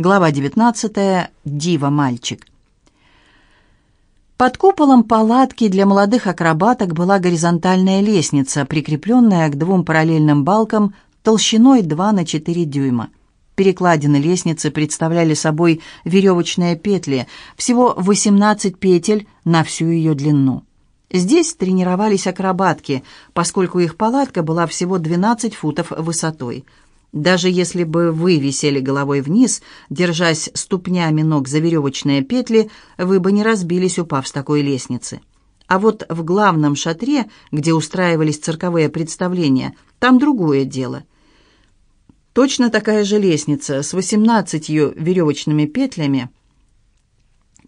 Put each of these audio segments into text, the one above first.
Глава 19. Дива-мальчик. Под куполом палатки для молодых акробаток была горизонтальная лестница, прикрепленная к двум параллельным балкам толщиной 2 на 4 дюйма. Перекладины лестницы представляли собой веревочные петли, всего 18 петель на всю ее длину. Здесь тренировались акробатки, поскольку их палатка была всего 12 футов высотой – даже если бы вы висели головой вниз, держась ступнями ног за веревочные петли, вы бы не разбились, упав с такой лестницы. А вот в главном шатре, где устраивались цирковые представления, там другое дело. Точно такая же лестница с восемнадцатью веревочными петлями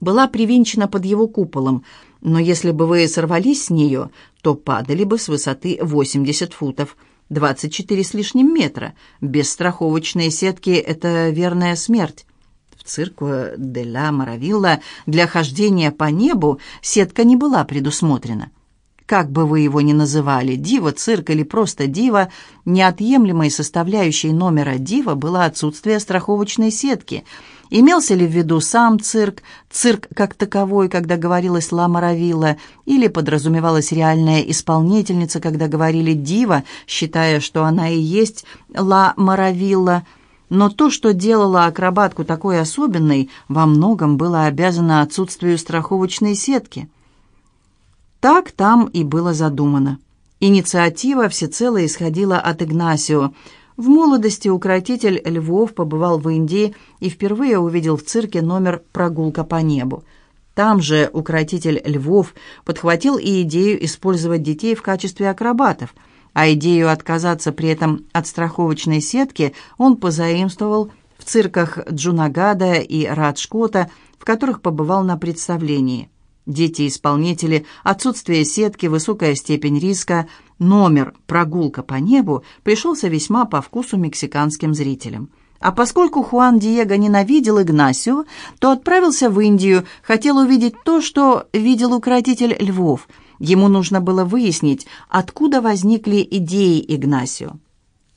была привинчена под его куполом, но если бы вы сорвались с нее, то падали бы с высоты 80 футов – 24 с лишним метра. Без страховочной сетки это верная смерть. В цирку де ла Маравилла для хождения по небу сетка не была предусмотрена. Как бы вы его ни называли, дива, цирк или просто дива, неотъемлемой составляющей номера дива было отсутствие страховочной сетки – Имелся ли в виду сам цирк, цирк как таковой, когда говорилось «Ла Маравилла», или подразумевалась реальная исполнительница, когда говорили «Дива», считая, что она и есть «Ла Маравилла», но то, что делало акробатку такой особенной, во многом было обязано отсутствию страховочной сетки. Так там и было задумано. Инициатива всецело исходила от Игнасио – в молодости укротитель львов побывал в Индии и впервые увидел в цирке номер «Прогулка по небу». Там же укротитель львов подхватил и идею использовать детей в качестве акробатов, а идею отказаться при этом от страховочной сетки он позаимствовал в цирках Джунагада и Раджкота, в которых побывал на представлении. Дети-исполнители, отсутствие сетки, высокая степень риска, номер «Прогулка по небу» пришелся весьма по вкусу мексиканским зрителям. А поскольку Хуан Диего ненавидел Игнасио, то отправился в Индию, хотел увидеть то, что видел укротитель львов. Ему нужно было выяснить, откуда возникли идеи Игнасио.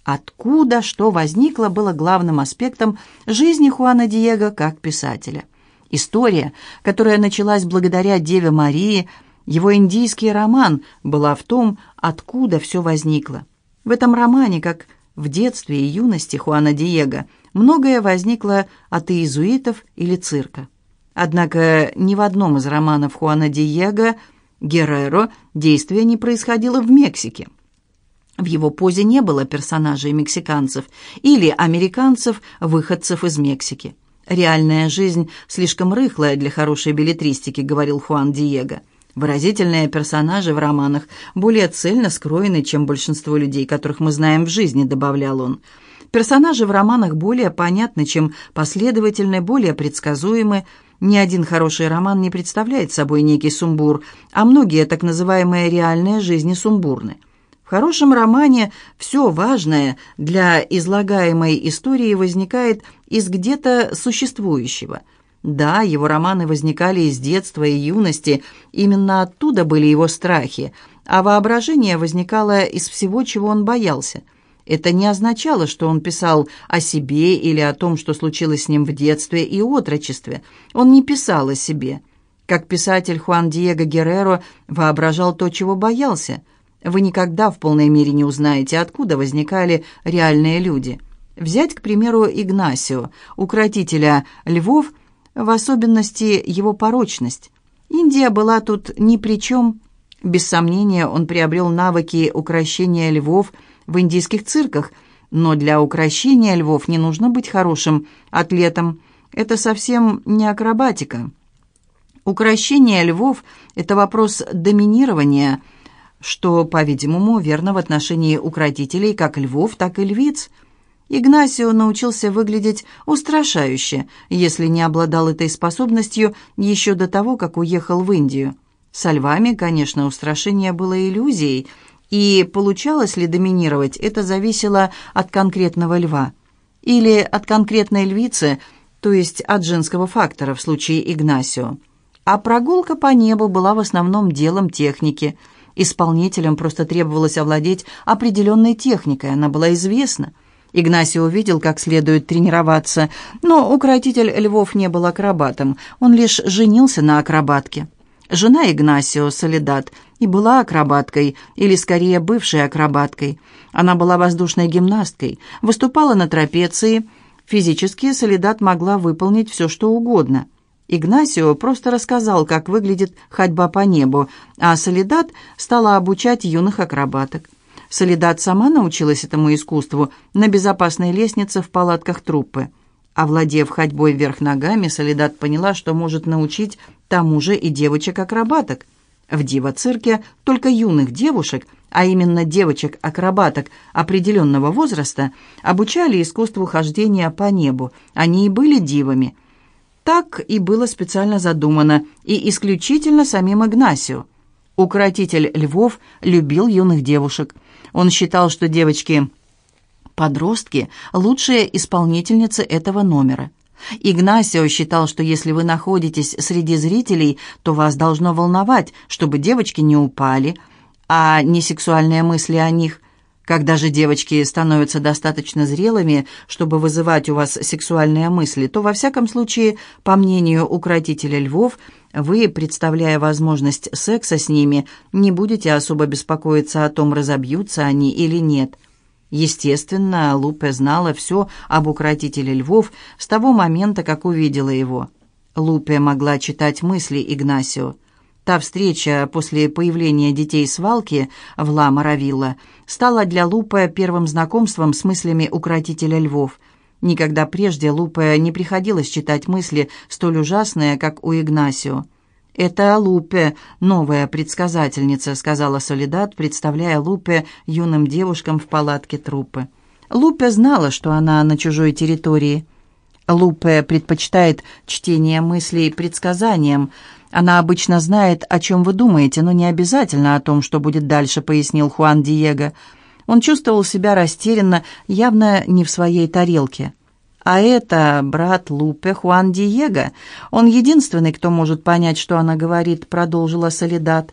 Откуда что возникло, было главным аспектом жизни Хуана Диего как писателя. История, которая началась благодаря Деве Марии, его индийский роман, была в том, откуда все возникло. В этом романе, как в детстве и юности Хуана Диего, многое возникло от иезуитов или цирка. Однако ни в одном из романов Хуана Диего Герреро действие не происходило в Мексике. В его позе не было персонажей мексиканцев или американцев, выходцев из Мексики. «Реальная жизнь слишком рыхлая для хорошей билетристики», — говорил Хуан Диего. «Выразительные персонажи в романах более цельно скроены, чем большинство людей, которых мы знаем в жизни», — добавлял он. «Персонажи в романах более понятны, чем последовательны, более предсказуемы. Ни один хороший роман не представляет собой некий сумбур, а многие так называемые реальные жизни сумбурны». Хорошем романе все важное для излагаемой истории возникает из где-то существующего. Да, его романы возникали из детства и юности, именно оттуда были его страхи, а воображение возникало из всего, чего он боялся. Это не означало, что он писал о себе или о том, что случилось с ним в детстве и отрочестве. Он не писал о себе. Как писатель Хуан Диего Герреро воображал то, чего боялся – вы никогда в полной мере не узнаете, откуда возникали реальные люди. Взять, к примеру, Игнасио, укротителя львов, в особенности его порочность. Индия была тут ни при чем. Без сомнения, он приобрел навыки укрощения львов в индийских цирках, но для укрощения львов не нужно быть хорошим атлетом. Это совсем не акробатика. Укрощение львов – это вопрос доминирования – что, по-видимому, верно в отношении укротителей как львов, так и львиц. Игнасио научился выглядеть устрашающе, если не обладал этой способностью еще до того, как уехал в Индию. Со львами, конечно, устрашение было иллюзией, и получалось ли доминировать, это зависело от конкретного льва. Или от конкретной львицы, то есть от женского фактора в случае Игнасио. А прогулка по небу была в основном делом техники – Исполнителям просто требовалось овладеть определенной техникой, она была известна. Игнасио увидел, как следует тренироваться, но укротитель львов не был акробатом, он лишь женился на акробатке. Жена Игнасио, Солидат, и была акробаткой, или скорее бывшей акробаткой. Она была воздушной гимнасткой, выступала на трапеции. Физически Солидат могла выполнить все, что угодно. Игнасио просто рассказал, как выглядит ходьба по небу, а Солидат стала обучать юных акробаток. Солидат сама научилась этому искусству на безопасной лестнице в палатках труппы. Овладев ходьбой вверх ногами, Солидат поняла, что может научить тому же и девочек-акробаток. В Дива-цирке только юных девушек, а именно девочек-акробаток определенного возраста, обучали искусству хождения по небу. Они и были дивами. Так и было специально задумано, и исключительно самим Игнасио. Укротитель львов любил юных девушек. Он считал, что девочки-подростки – лучшие исполнительницы этого номера. Игнасио считал, что если вы находитесь среди зрителей, то вас должно волновать, чтобы девочки не упали, а не сексуальные мысли о них. Когда же девочки становятся достаточно зрелыми, чтобы вызывать у вас сексуальные мысли, то, во всяком случае, по мнению укротителя львов, вы, представляя возможность секса с ними, не будете особо беспокоиться о том, разобьются они или нет. Естественно, Лупе знала все об укротителе львов с того момента, как увидела его. Лупе могла читать мысли Игнасио. Та встреча после появления детей с Валки в Ла Маравилла стала для Лупе первым знакомством с мыслями укротителя львов. Никогда прежде Лупе не приходилось читать мысли столь ужасные, как у Игнасио. «Это Лупе, новая предсказательница», — сказала Солидат, представляя Лупе юным девушкам в палатке трупы. Лупе знала, что она на чужой территории. Лупе предпочитает чтение мыслей предсказаниям, она обычно знает, о чем вы думаете, но не обязательно о том, что будет дальше», — пояснил Хуан Диего. Он чувствовал себя растерянно, явно не в своей тарелке. «А это брат Лупе Хуан Диего. Он единственный, кто может понять, что она говорит», — продолжила Солидат.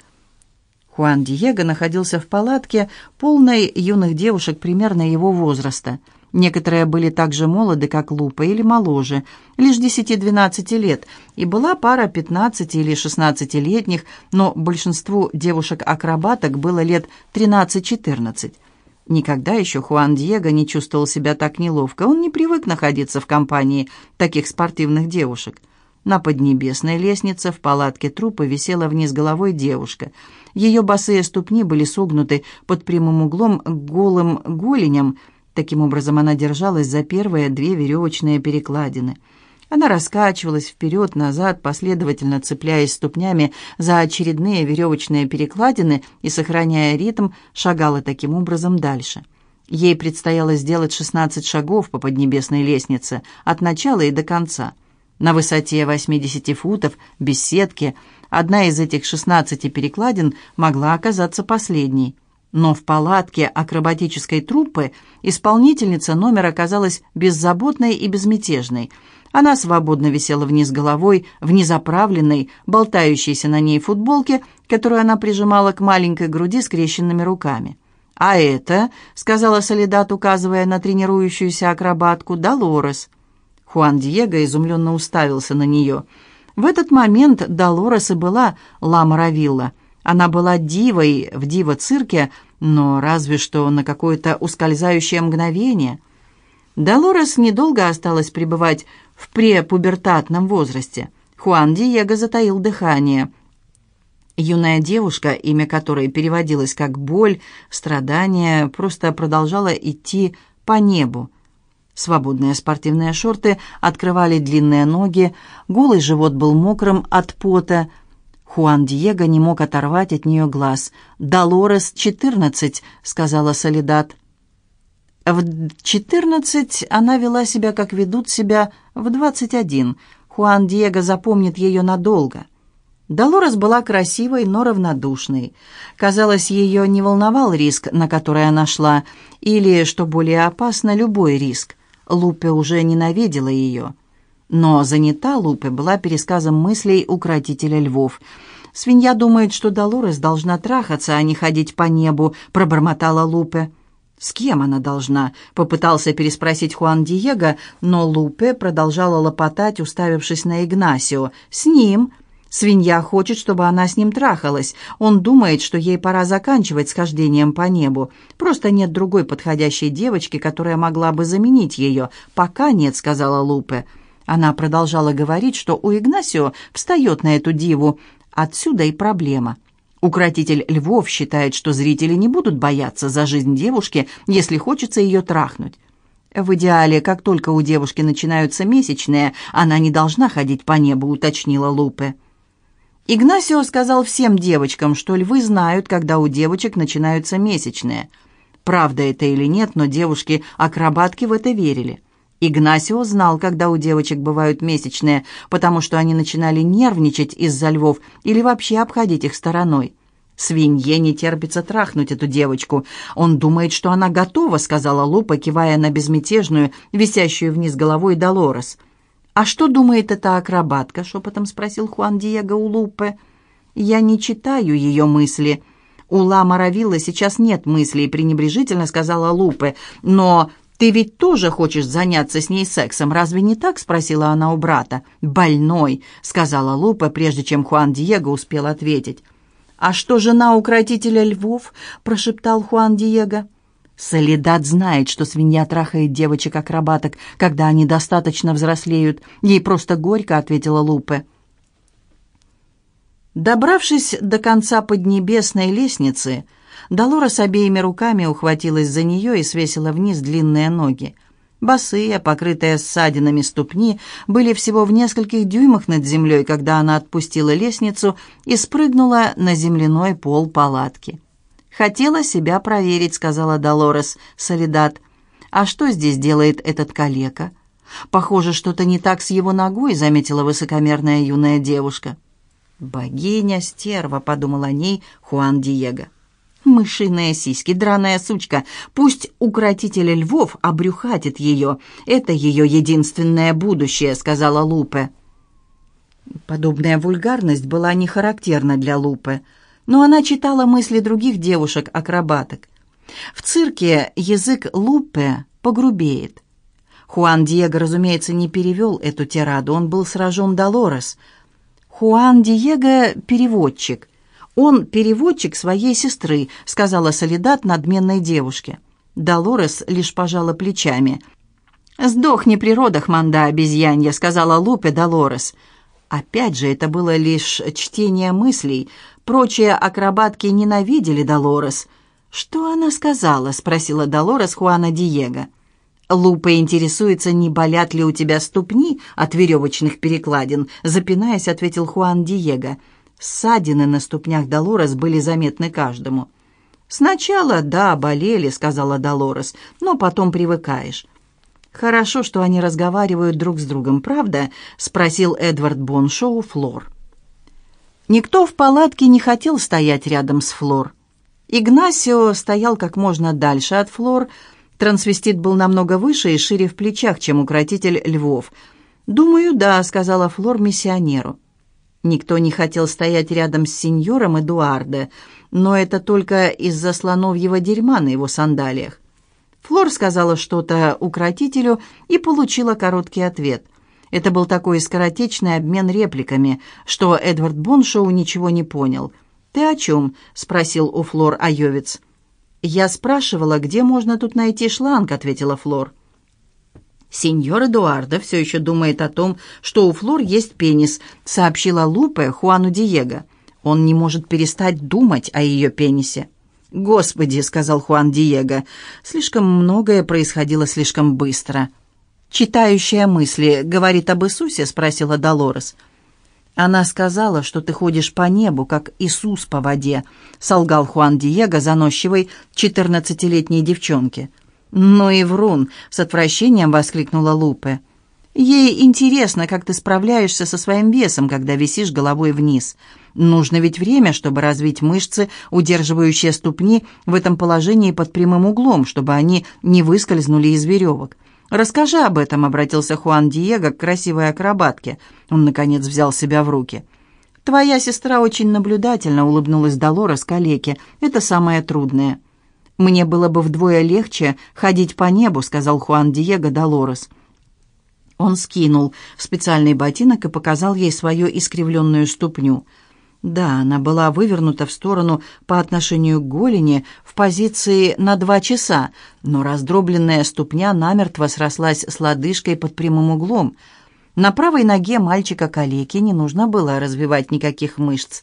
Хуан Диего находился в палатке, полной юных девушек примерно его возраста — Некоторые были так же молоды, как Лупа, или моложе, лишь 10-12 лет, и была пара 15 или 16-летних, но большинству девушек-акробаток было лет 13-14. Никогда еще Хуан Диего не чувствовал себя так неловко, он не привык находиться в компании таких спортивных девушек. На поднебесной лестнице в палатке трупа висела вниз головой девушка. Ее босые ступни были согнуты под прямым углом к голым голеням, Таким образом, она держалась за первые две веревочные перекладины. Она раскачивалась вперед-назад, последовательно цепляясь ступнями за очередные веревочные перекладины и, сохраняя ритм, шагала таким образом дальше. Ей предстояло сделать 16 шагов по поднебесной лестнице от начала и до конца. На высоте 80 футов, без сетки, одна из этих 16 перекладин могла оказаться последней. Но в палатке акробатической труппы исполнительница номера оказалась беззаботной и безмятежной. Она свободно висела вниз головой в незаправленной, болтающейся на ней футболке, которую она прижимала к маленькой груди скрещенными руками. «А это», — сказала Солидат, указывая на тренирующуюся акробатку, — «Долорес». Хуан Диего изумленно уставился на нее. В этот момент Долорес и была Ла Маравилла — она была дивой в диво-цирке, но разве что на какое-то ускользающее мгновение. Долорес недолго осталась пребывать в препубертатном возрасте. Хуан Диего затаил дыхание. Юная девушка, имя которой переводилось как «боль», «страдание», просто продолжала идти по небу. Свободные спортивные шорты открывали длинные ноги, голый живот был мокрым от пота, Хуан Диего не мог оторвать от нее глаз. «Долорес, четырнадцать», — сказала Солидат. В четырнадцать она вела себя, как ведут себя в двадцать один. Хуан Диего запомнит ее надолго. Долорес была красивой, но равнодушной. Казалось, ее не волновал риск, на который она шла, или, что более опасно, любой риск. Лупе уже ненавидела ее. Но занята Лупе была пересказом мыслей укротителя львов. «Свинья думает, что Долорес должна трахаться, а не ходить по небу», — пробормотала Лупе. «С кем она должна?» — попытался переспросить Хуан Диего, но Лупе продолжала лопотать, уставившись на Игнасио. «С ним. Свинья хочет, чтобы она с ним трахалась. Он думает, что ей пора заканчивать схождением по небу. Просто нет другой подходящей девочки, которая могла бы заменить ее. Пока нет», — сказала Лупе. Она продолжала говорить, что у Игнасио встает на эту диву. Отсюда и проблема. Укротитель львов считает, что зрители не будут бояться за жизнь девушки, если хочется ее трахнуть. В идеале, как только у девушки начинаются месячные, она не должна ходить по небу, уточнила Лупе. Игнасио сказал всем девочкам, что львы знают, когда у девочек начинаются месячные. Правда это или нет, но девушки-акробатки в это верили. Игнасио знал, когда у девочек бывают месячные, потому что они начинали нервничать из-за львов или вообще обходить их стороной. «Свинье не терпится трахнуть эту девочку. Он думает, что она готова», — сказала Лупа, кивая на безмятежную, висящую вниз головой Долорес. «А что думает эта акробатка?» — шепотом спросил Хуан Диего у Лупы. «Я не читаю ее мысли». «У Ла Маравилла сейчас нет мыслей», — пренебрежительно сказала Лупе. «Но «Ты ведь тоже хочешь заняться с ней сексом, разве не так?» — спросила она у брата. «Больной», — сказала Лупа, прежде чем Хуан Диего успел ответить. «А что жена укротителя львов?» — прошептал Хуан Диего. Солидат знает, что свинья трахает девочек-акробаток, когда они достаточно взрослеют. Ей просто горько, — ответила Лупе. Добравшись до конца поднебесной лестницы, — Долорес обеими руками ухватилась за нее и свесила вниз длинные ноги. Босые, покрытые ссадинами ступни, были всего в нескольких дюймах над землей, когда она отпустила лестницу и спрыгнула на земляной пол палатки. «Хотела себя проверить», — сказала Долорес Солидат. «А что здесь делает этот калека?» «Похоже, что-то не так с его ногой», — заметила высокомерная юная девушка. «Богиня стерва», — подумал о ней Хуан Диего. Мышиная сиськи, драная сучка. Пусть укротитель львов обрюхатит ее. Это ее единственное будущее», — сказала Лупе. Подобная вульгарность была не характерна для Лупе, но она читала мысли других девушек-акробаток. В цирке язык Лупе погрубеет. Хуан Диего, разумеется, не перевел эту тираду, он был сражен Долорес. Хуан Диего — переводчик. «Он переводчик своей сестры», — сказала Солидат надменной девушке. Долорес лишь пожала плечами. «Сдохни при родах, манда обезьянья», — сказала Лупе Долорес. Опять же, это было лишь чтение мыслей. Прочие акробатки ненавидели Долорес. «Что она сказала?» — спросила Долорес Хуана Диего. «Лупа интересуется, не болят ли у тебя ступни от веревочных перекладин», — запинаясь, ответил Хуан Диего. Ссадины на ступнях Долорес были заметны каждому. «Сначала, да, болели», — сказала Долорес, — «но потом привыкаешь». «Хорошо, что они разговаривают друг с другом, правда?» — спросил Эдвард Боншоу Флор. Никто в палатке не хотел стоять рядом с Флор. Игнасио стоял как можно дальше от Флор. Трансвестит был намного выше и шире в плечах, чем укротитель львов. «Думаю, да», — сказала Флор миссионеру. Никто не хотел стоять рядом с сеньором Эдуардо, но это только из-за слоновьего дерьма на его сандалиях. Флор сказала что-то укротителю и получила короткий ответ. Это был такой скоротечный обмен репликами, что Эдвард Боншоу ничего не понял. «Ты о чем?» — спросил у Флор Айовец. «Я спрашивала, где можно тут найти шланг», — ответила Флор. «Сеньор Эдуардо все еще думает о том, что у Флор есть пенис», сообщила Лупе Хуану Диего. «Он не может перестать думать о ее пенисе». «Господи», — сказал Хуан Диего, — «слишком многое происходило слишком быстро». «Читающая мысли говорит об Иисусе?» — спросила Долорес. «Она сказала, что ты ходишь по небу, как Иисус по воде», — солгал Хуан Диего заносчивой четырнадцатилетней девчонке. «Ну и врун!» — с отвращением воскликнула Лупе. «Ей интересно, как ты справляешься со своим весом, когда висишь головой вниз. Нужно ведь время, чтобы развить мышцы, удерживающие ступни в этом положении под прямым углом, чтобы они не выскользнули из веревок. Расскажи об этом», — обратился Хуан Диего к красивой акробатке. Он, наконец, взял себя в руки. «Твоя сестра очень наблюдательно», — улыбнулась Долорес калеке. «Это самое трудное». «Мне было бы вдвое легче ходить по небу», — сказал Хуан Диего Долорес. Он скинул специальный ботинок и показал ей свою искривленную ступню. Да, она была вывернута в сторону по отношению к голени в позиции на два часа, но раздробленная ступня намертво срослась с лодыжкой под прямым углом. На правой ноге мальчика-калеки не нужно было развивать никаких мышц.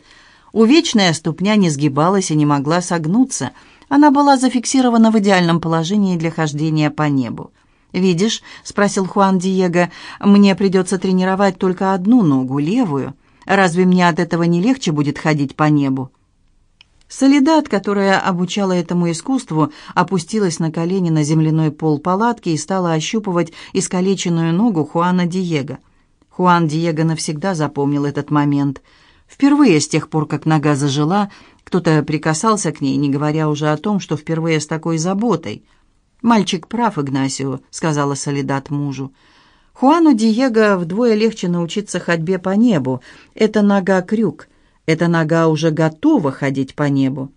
Увечная ступня не сгибалась и не могла согнуться. Она была зафиксирована в идеальном положении для хождения по небу. «Видишь?» — спросил Хуан Диего. «Мне придется тренировать только одну ногу, левую. Разве мне от этого не легче будет ходить по небу?» Солидат, которая обучала этому искусству, опустилась на колени на земляной пол палатки и стала ощупывать искалеченную ногу Хуана Диего. Хуан Диего навсегда запомнил этот момент. Впервые с тех пор, как нога зажила, кто-то прикасался к ней, не говоря уже о том, что впервые с такой заботой — «Мальчик прав, Игнасио», — сказала Солидат мужу. «Хуану Диего вдвое легче научиться ходьбе по небу. Это нога крюк. Эта нога уже готова ходить по небу».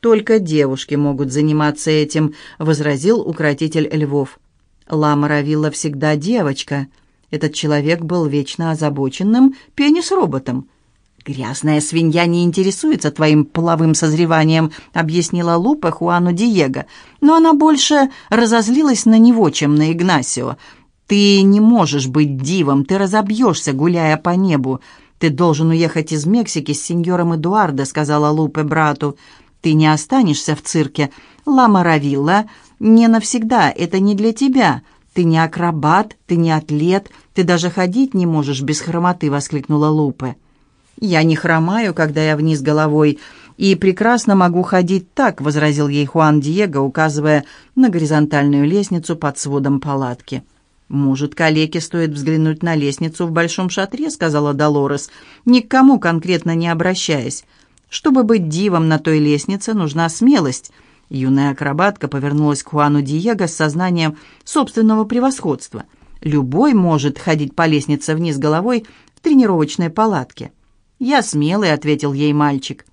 «Только девушки могут заниматься этим», — возразил укротитель львов. Лама Равилла всегда девочка. Этот человек был вечно озабоченным пенис-роботом. «Грязная свинья не интересуется твоим половым созреванием», — объяснила Лупа Хуану Диего. Но она больше разозлилась на него, чем на Игнасио. «Ты не можешь быть дивом, ты разобьешься, гуляя по небу. Ты должен уехать из Мексики с сеньором Эдуардо», — сказала Лупе брату. «Ты не останешься в цирке. Лама Равилла не навсегда, это не для тебя». «Ты не акробат, ты не атлет, ты даже ходить не можешь без хромоты», — воскликнула Лупе. «Я не хромаю, когда я вниз головой, и прекрасно могу ходить так», — возразил ей Хуан Диего, указывая на горизонтальную лестницу под сводом палатки. «Может, калеке стоит взглянуть на лестницу в большом шатре», — сказала Долорес, никому конкретно не обращаясь. «Чтобы быть дивом на той лестнице, нужна смелость». Юная акробатка повернулась к Хуану Диего с сознанием собственного превосходства. «Любой может ходить по лестнице вниз головой в тренировочной палатке». «Я смелый», — ответил ей мальчик.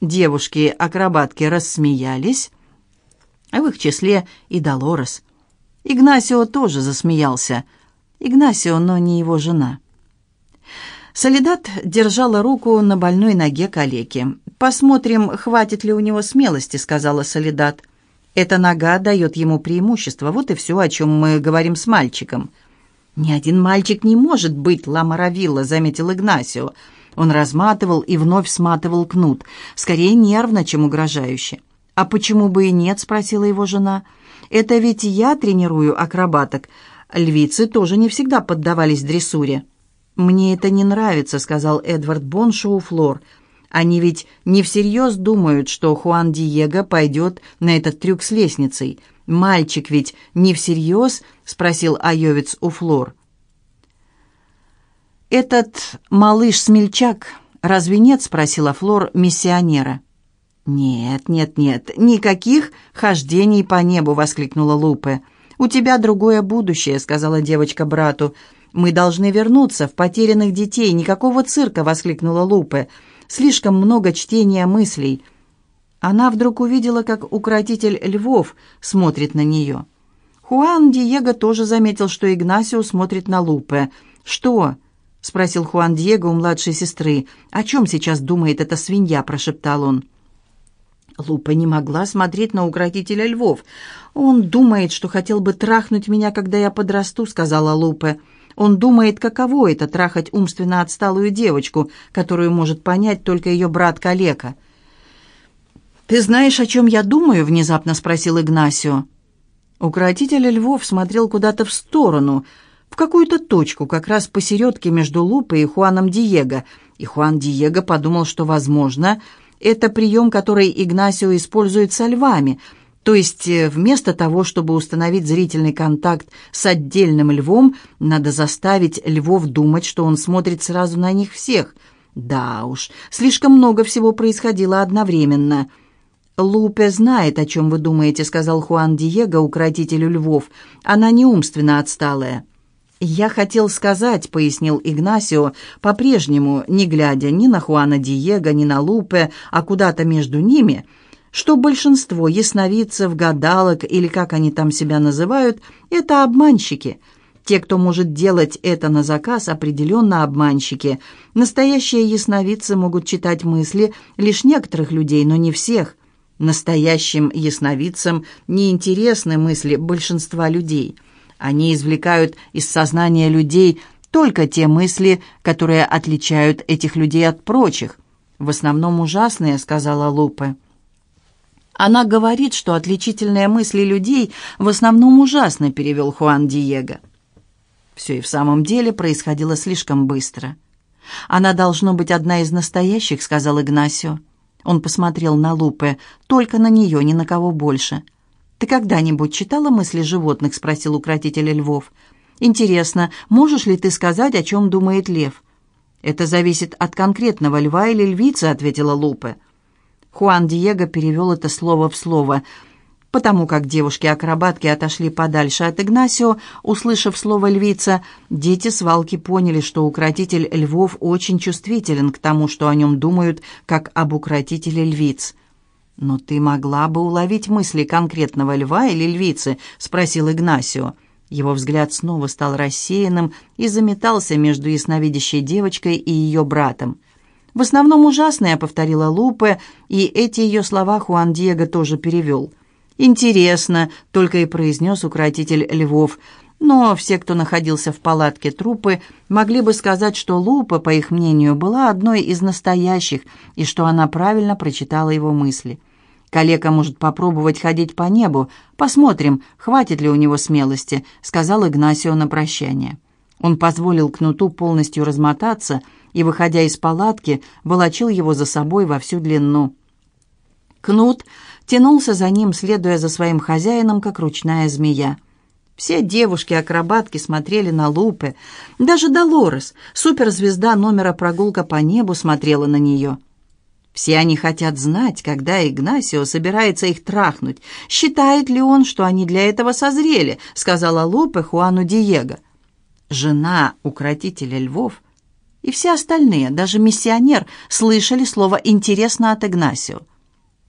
Девушки-акробатки рассмеялись, а в их числе и Долорес. Игнасио тоже засмеялся. Игнасио, но не его жена. Солидат держала руку на больной ноге калеки. «Посмотрим, хватит ли у него смелости», — сказала Солидат. «Эта нога дает ему преимущество. Вот и все, о чем мы говорим с мальчиком». «Ни один мальчик не может быть Ламаравилла», — заметил Игнасио. Он разматывал и вновь сматывал кнут, скорее нервно, чем угрожающе. «А почему бы и нет?» — спросила его жена. «Это ведь я тренирую акробаток. Львицы тоже не всегда поддавались дрессуре». «Мне это не нравится», — сказал Эдвард Боншоу Флор. «Они ведь не всерьез думают, что Хуан Диего пойдет на этот трюк с лестницей. Мальчик ведь не всерьез?» — спросил Айовец у Флор. «Этот малыш-смельчак разве нет?» — спросила Флор миссионера. «Нет, нет, нет, никаких хождений по небу!» — воскликнула Лупе. «У тебя другое будущее», — сказала девочка брату. «Мы должны вернуться в потерянных детей. Никакого цирка!» — воскликнула Лупе. «Слишком много чтения мыслей». Она вдруг увидела, как укротитель львов смотрит на нее. Хуан Диего тоже заметил, что Игнасио смотрит на Лупе. «Что?» — спросил Хуан Диего у младшей сестры. «О чем сейчас думает эта свинья?» — прошептал он. Лупа не могла смотреть на укротителя львов. «Он думает, что хотел бы трахнуть меня, когда я подрасту», — сказала Лупе. «Он думает, каково это — трахать умственно отсталую девочку, которую может понять только ее брат-калека». «Ты знаешь, о чем я думаю?» — внезапно спросил Игнасио. Укротитель львов смотрел куда-то в сторону — в какую-то точку, как раз посередке между Лупой и Хуаном Диего, и Хуан Диего подумал, что, возможно, это прием, который Игнасио использует со львами, то есть э, вместо того, чтобы установить зрительный контакт с отдельным львом, надо заставить львов думать, что он смотрит сразу на них всех. Да уж, слишком много всего происходило одновременно. «Лупе знает, о чем вы думаете», — сказал Хуан Диего укротителю львов. «Она не умственно отсталая». «Я хотел сказать», — пояснил Игнасио, по-прежнему, не глядя ни на Хуана Диего, ни на Лупе, а куда-то между ними, что большинство ясновидцев, гадалок или как они там себя называют, это обманщики. Те, кто может делать это на заказ, определенно обманщики. Настоящие ясновидцы могут читать мысли лишь некоторых людей, но не всех. Настоящим ясновидцам не интересны мысли большинства людей. Они извлекают из сознания людей только те мысли, которые отличают этих людей от прочих. «В основном ужасные», — сказала Лупе. «Она говорит, что отличительные мысли людей в основном ужасны», — перевел Хуан Диего. Все и в самом деле происходило слишком быстро. «Она должно быть одна из настоящих», — сказал Игнасио. Он посмотрел на Лупе, только на нее, ни на кого больше. «Ты когда-нибудь читала мысли животных?» — спросил укротитель львов. Интересно, можешь ли ты сказать, о чем думает лев?» «Это зависит от конкретного льва или львицы», — ответила Лупе. Хуан Диего перевел это слово в слово. Потому как девушки-акробатки отошли подальше от Игнасио, услышав слово «львица», дети свалки поняли, что укротитель львов очень чувствителен к тому, что о нем думают, как об укротителе львиц. «Но ты могла бы уловить мысли конкретного льва или львицы?» — спросил Игнасио. Его взгляд снова стал рассеянным и заметался между ясновидящей девочкой и ее братом. «В основном ужасное», — повторила Лупе, и эти ее слова Хуан Диего тоже перевел. «Интересно», — только и произнес укротитель львов. Но все, кто находился в палатке трупы, могли бы сказать, что Лупа, по их мнению, была одной из настоящих, и что она правильно прочитала его мысли. Калека может попробовать ходить по небу. Посмотрим, хватит ли у него смелости», — сказал Игнасио на прощание. Он позволил кнуту полностью размотаться и, выходя из палатки, волочил его за собой во всю длину. Кнут тянулся за ним, следуя за своим хозяином, как ручная змея. Все девушки-акробатки смотрели на Лупе. Даже Долорес, суперзвезда номера «Прогулка по небу», смотрела на нее — все они хотят знать, когда Игнасио собирается их трахнуть. Считает ли он, что они для этого созрели, сказала Лупе Хуану Диего. Жена укротителя львов и все остальные, даже миссионер, слышали слово «интересно» от Игнасио.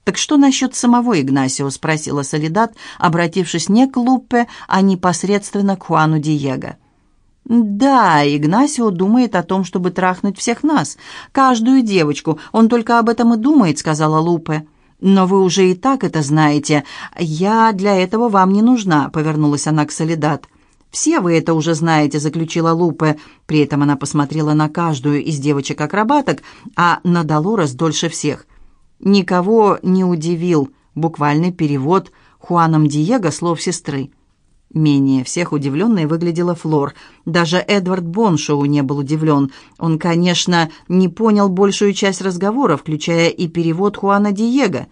«Так что насчет самого Игнасио?» — спросила Солидат, обратившись не к Лупе, а непосредственно к Хуану Диего. «Да, Игнасио думает о том, чтобы трахнуть всех нас. Каждую девочку. Он только об этом и думает», — сказала Лупе. «Но вы уже и так это знаете. Я для этого вам не нужна», — повернулась она к Солидат. «Все вы это уже знаете», — заключила Лупе. При этом она посмотрела на каждую из девочек-акробаток, а на Долорес дольше всех. Никого не удивил буквальный перевод Хуаном Диего слов сестры. Менее всех удивленной выглядела Флор. Даже Эдвард Боншоу не был удивлен. Он, конечно, не понял большую часть разговора, включая и перевод Хуана Диего.